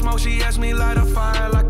Smoke, she asked me light a fire like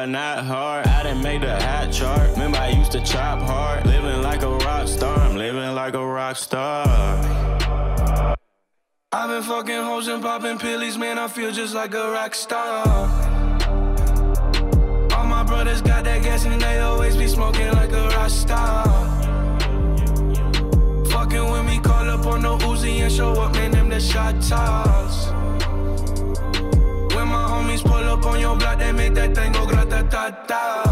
Know not hard. I didn't make the hot chart. Remember I used to chop hard. Living like a rock star, I'm living like a rock star. I've been fucking hoes and popping pillies, man. I feel just like a rock star. All my brothers got that gas and they always be smoking like a rock star. Fucking with me, call up on the Uzi and show up, man. Them the shot toss. When my homies pull up on your block, they make that thing go matado.